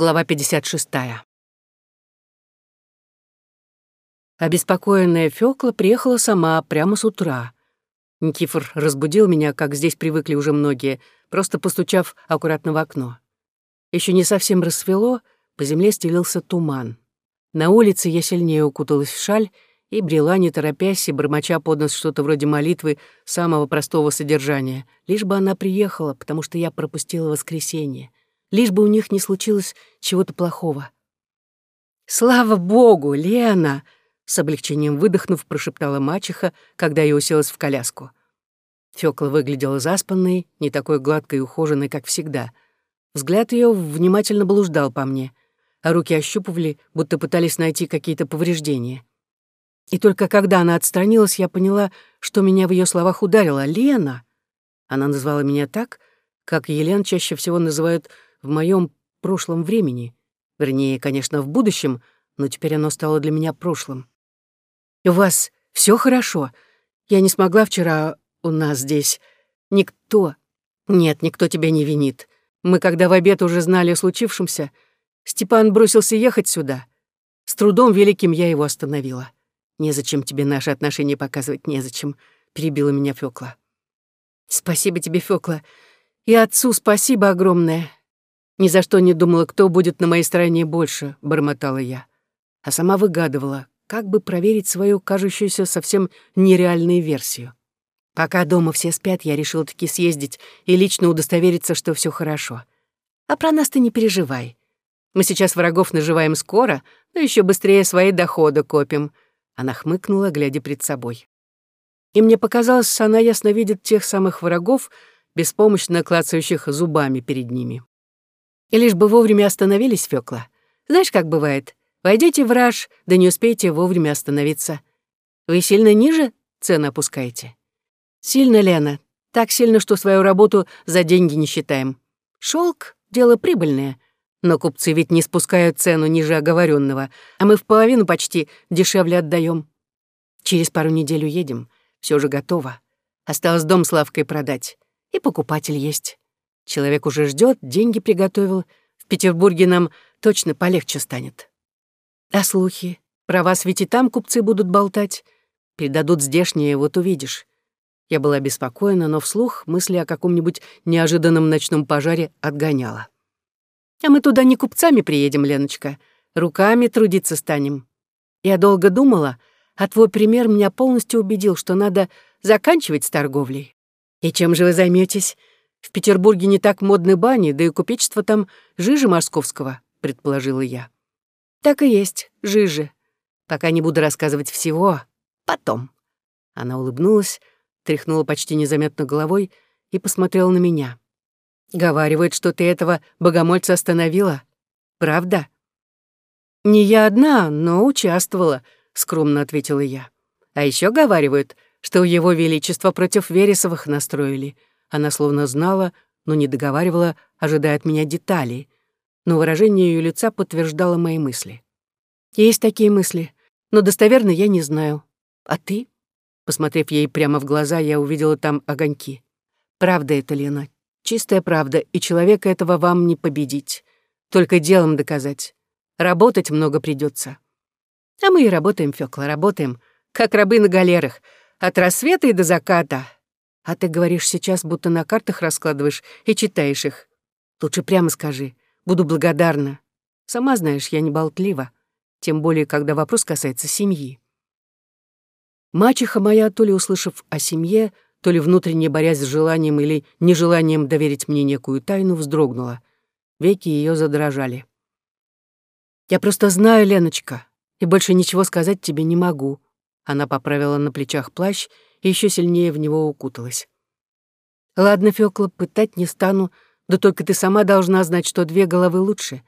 Глава 56. Обеспокоенная Фёкла приехала сама прямо с утра. Никифор разбудил меня, как здесь привыкли уже многие, просто постучав аккуратно в окно. Еще не совсем рассвело, по земле стелился туман. На улице я сильнее укуталась в шаль и брела, не торопясь, и бормоча под нос что-то вроде молитвы самого простого содержания, лишь бы она приехала, потому что я пропустила воскресенье лишь бы у них не случилось чего-то плохого. «Слава богу, Лена!» — с облегчением выдохнув, прошептала мачеха, когда я уселась в коляску. Фёкла выглядела заспанной, не такой гладкой и ухоженной, как всегда. Взгляд ее внимательно блуждал по мне, а руки ощупывали, будто пытались найти какие-то повреждения. И только когда она отстранилась, я поняла, что меня в ее словах ударило. «Лена!» Она назвала меня так, как Елен чаще всего называют в моем прошлом времени. Вернее, конечно, в будущем, но теперь оно стало для меня прошлым. «У вас все хорошо? Я не смогла вчера у нас здесь. Никто... Нет, никто тебя не винит. Мы, когда в обед уже знали о случившемся, Степан бросился ехать сюда. С трудом великим я его остановила. Незачем тебе наши отношения показывать, незачем», — перебила меня Фёкла. «Спасибо тебе, Фёкла. И отцу спасибо огромное. Ни за что не думала, кто будет на моей стороне больше, бормотала я. А сама выгадывала, как бы проверить свою кажущуюся совсем нереальную версию. Пока дома все спят, я решила таки съездить и лично удостовериться, что все хорошо. А про нас ты не переживай. Мы сейчас врагов наживаем скоро, но еще быстрее свои доходы копим. Она хмыкнула, глядя пред собой. И мне показалось, она ясно видит тех самых врагов, беспомощно клацающих зубами перед ними. И лишь бы вовремя остановились, Фёкла. Знаешь, как бывает? Войдете в раж, да не успеете вовремя остановиться. Вы сильно ниже цены опускаете? Сильно, Лена. Так сильно, что свою работу за деньги не считаем. Шелк — дело прибыльное. Но купцы ведь не спускают цену ниже оговоренного, а мы в половину почти дешевле отдаем. Через пару недель уедем. Все же готово. Осталось дом с лавкой продать. И покупатель есть. Человек уже ждет, деньги приготовил. В Петербурге нам точно полегче станет. А слухи? Про вас ведь и там купцы будут болтать. Передадут здешние, вот увидишь. Я была беспокоена, но вслух мысли о каком-нибудь неожиданном ночном пожаре отгоняла. А мы туда не купцами приедем, Леночка. Руками трудиться станем. Я долго думала, а твой пример меня полностью убедил, что надо заканчивать с торговлей. И чем же вы займетесь? В Петербурге не так модны бани, да и купечество там жиже московского, предположила я. Так и есть, жиже. Пока не буду рассказывать всего. Потом. Она улыбнулась, тряхнула почти незаметно головой и посмотрела на меня. Говаривают, что ты этого богомольца остановила. Правда? Не я одна, но участвовала, скромно ответила я. А еще говаривают, что его величество против Вересовых настроили — она словно знала, но не договаривала, ожидая от меня деталей. Но выражение ее лица подтверждало мои мысли. Есть такие мысли, но достоверно я не знаю. А ты? Посмотрев ей прямо в глаза, я увидела там огоньки. Правда это, Лена, чистая правда, и человека этого вам не победить. Только делом доказать. Работать много придется. А мы и работаем, Фёкла, работаем, как рабы на галерах, от рассвета и до заката, а ты говоришь сейчас, будто на картах раскладываешь и читаешь их. Лучше прямо скажи. Буду благодарна. Сама знаешь, я не болтлива. Тем более, когда вопрос касается семьи. Мачеха моя, то ли услышав о семье, то ли внутренне борясь с желанием или нежеланием доверить мне некую тайну, вздрогнула. Веки ее задрожали. «Я просто знаю, Леночка, и больше ничего сказать тебе не могу». Она поправила на плечах плащ и еще сильнее в него укуталась. «Ладно, Фёкла, пытать не стану, да только ты сама должна знать, что две головы лучше.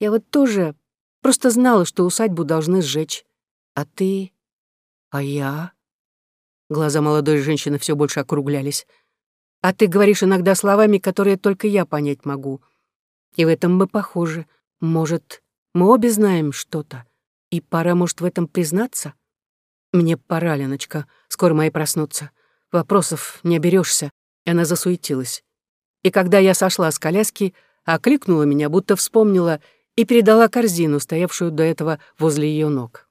Я вот тоже просто знала, что усадьбу должны сжечь. А ты? А я?» Глаза молодой женщины все больше округлялись. «А ты говоришь иногда словами, которые только я понять могу. И в этом мы похожи. Может, мы обе знаем что-то, и пора, может, в этом признаться?» «Мне пора, Леночка, скоро мои проснутся. Вопросов не оберешься. И она засуетилась. И когда я сошла с коляски, окликнула меня, будто вспомнила и передала корзину, стоявшую до этого возле ее ног.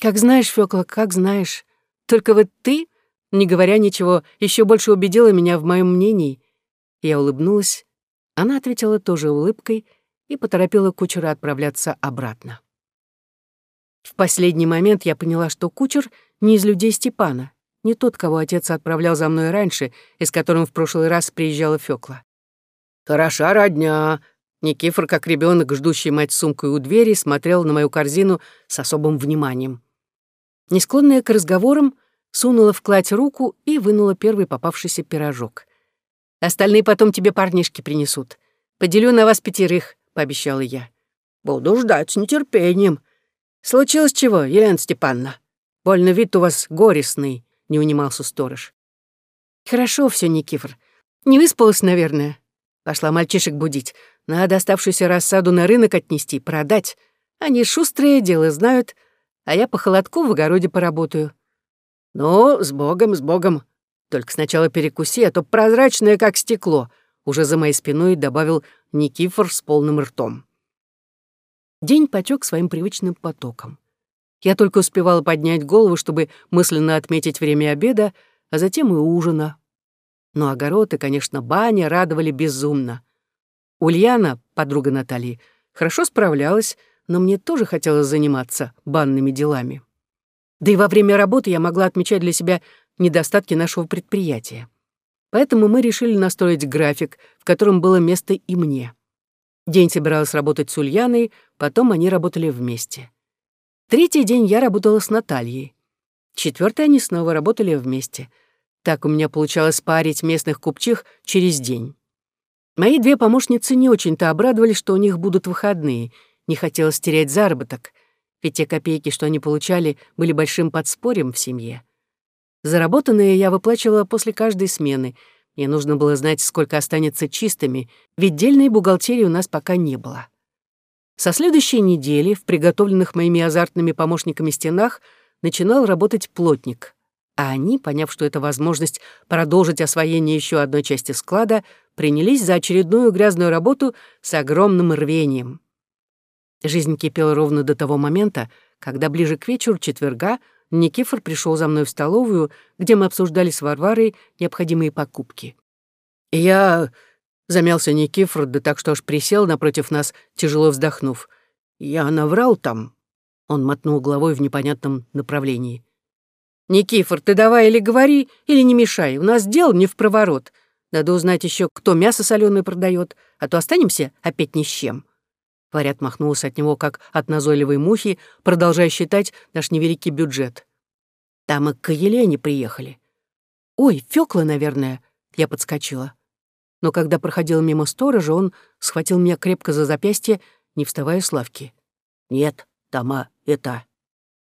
«Как знаешь, Фёкла, как знаешь. Только вот ты, не говоря ничего, еще больше убедила меня в моем мнении». Я улыбнулась. Она ответила тоже улыбкой и поторопила кучера отправляться обратно. В последний момент я поняла, что кучер не из людей Степана, не тот, кого отец отправлял за мной раньше и с которым в прошлый раз приезжала Фёкла. «Хороша родня!» Никифор, как ребенок, ждущий мать сумкой у двери, смотрел на мою корзину с особым вниманием. Не склонная к разговорам, сунула в кладь руку и вынула первый попавшийся пирожок. «Остальные потом тебе парнишки принесут. Поделю на вас пятерых», — пообещала я. «Буду ждать с нетерпением. Случилось чего, Елена Степановна? Больно вид у вас горестный», — не унимался сторож. «Хорошо все, Никифор. Не выспалась, наверное?» Пошла мальчишек будить. Надо оставшуюся рассаду на рынок отнести, продать. Они шустрые дело знают, а я по холодку в огороде поработаю. Ну, с Богом, с Богом. Только сначала перекуси, а то прозрачное, как стекло, уже за моей спиной добавил Никифор с полным ртом. День потек своим привычным потоком. Я только успевала поднять голову, чтобы мысленно отметить время обеда, а затем и ужина. Но огород и, конечно, баня радовали безумно. Ульяна, подруга Натальи, хорошо справлялась, но мне тоже хотелось заниматься банными делами. Да и во время работы я могла отмечать для себя недостатки нашего предприятия. Поэтому мы решили настроить график, в котором было место и мне. День собиралась работать с Ульяной, потом они работали вместе. Третий день я работала с Натальей. Четвертый они снова работали вместе — так у меня получалось парить местных купчих через день. Мои две помощницы не очень-то обрадовались, что у них будут выходные. Не хотелось терять заработок, ведь те копейки, что они получали, были большим подспорьем в семье. Заработанное я выплачивала после каждой смены. Мне нужно было знать, сколько останется чистыми, ведь дельной бухгалтерии у нас пока не было. Со следующей недели в приготовленных моими азартными помощниками стенах начинал работать плотник. А они, поняв, что это возможность продолжить освоение еще одной части склада, принялись за очередную грязную работу с огромным рвением. Жизнь кипела ровно до того момента, когда ближе к вечеру четверга Никифор пришел за мной в столовую, где мы обсуждали с Варварой необходимые покупки. Я... Замялся Никифор, да так что аж присел напротив нас, тяжело вздохнув. «Я наврал там?» Он мотнул головой в непонятном направлении. «Никифор, ты давай или говори, или не мешай. У нас дел не в проворот. Надо узнать еще, кто мясо соленое продает, а то останемся опять ни с чем». Варя отмахнулась от него, как от назойливой мухи, продолжая считать наш невеликий бюджет. «Там и к Елене приехали». «Ой, Фёкла, наверное», — я подскочила. Но когда проходил мимо сторожа, он схватил меня крепко за запястье, не вставая с лавки. «Нет, Тома, это...»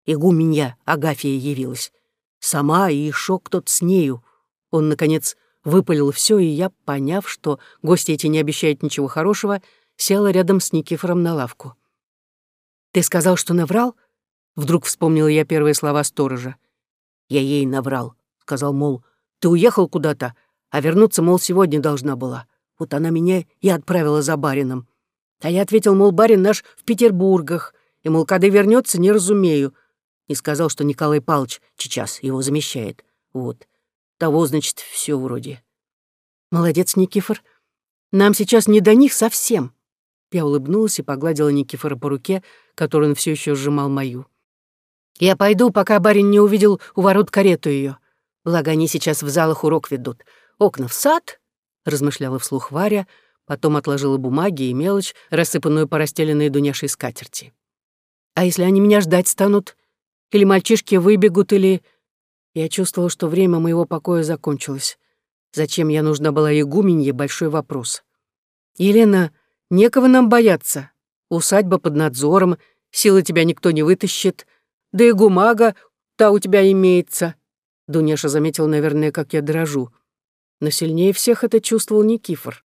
Игуменья Агафия явилась. Сама и еще кто-то с нею. Он, наконец, выпалил все, и я, поняв, что гости эти не обещают ничего хорошего, села рядом с Никифором на лавку. «Ты сказал, что наврал?» Вдруг вспомнила я первые слова сторожа. «Я ей наврал», — сказал, мол, «ты уехал куда-то, а вернуться, мол, сегодня должна была. Вот она меня и отправила за барином. А я ответил, мол, барин наш в Петербургах, и, мол, когда вернется, не разумею, и сказал, что Николай Павлович сейчас его замещает. Вот. Того, значит, все вроде. Молодец, Никифор. Нам сейчас не до них совсем. Я улыбнулась и погладила Никифора по руке, которую он все еще сжимал мою. Я пойду, пока барин не увидел у ворот карету ее. Благо, они сейчас в залах урок ведут. Окна в сад, размышляла вслух Варя, потом отложила бумаги и мелочь, рассыпанную по расстеленной Дуняшей скатерти. А если они меня ждать станут? Или мальчишки выбегут, или... Я чувствовала, что время моего покоя закончилось. Зачем я нужна была игуменье — большой вопрос. «Елена, некого нам бояться. Усадьба под надзором, силы тебя никто не вытащит. Да и гумага та у тебя имеется». Дуняша заметил, наверное, как я дрожу. Но сильнее всех это чувствовал Никифор.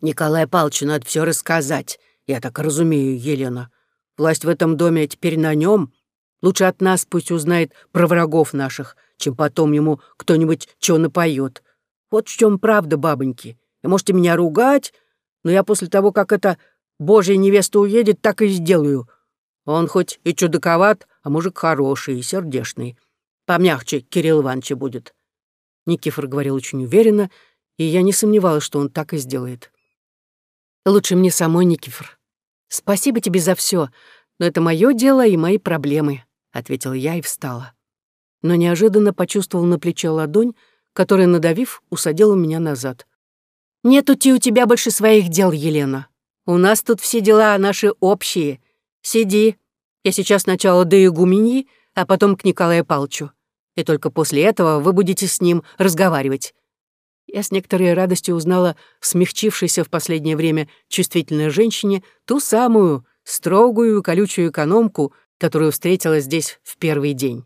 «Николай Павловичу надо все рассказать. Я так разумею, Елена. Власть в этом доме теперь на нем. Лучше от нас пусть узнает про врагов наших, чем потом ему кто-нибудь что напоет. Вот в чем правда, бабоньки. И можете меня ругать, но я после того, как это Божья невеста уедет, так и сделаю. Он хоть и чудаковат, а мужик хороший и сердешный. Помягче Кирилл Ивановича будет». Никифор говорил очень уверенно, и я не сомневалась, что он так и сделает. «Лучше мне самой, Никифор. Спасибо тебе за все, но это мое дело и мои проблемы», — ответила я и встала. Но неожиданно почувствовал на плече ладонь, которая, надавив, усадила меня назад. «Нет у тебя больше своих дел, Елена. У нас тут все дела наши общие. Сиди. Я сейчас сначала до игуменьи, а потом к Николаю Палчу. И только после этого вы будете с ним разговаривать. Я с некоторой радостью узнала смягчившейся в последнее время чувствительной женщине ту самую строгую колючую экономку, которую встретила здесь в первый день.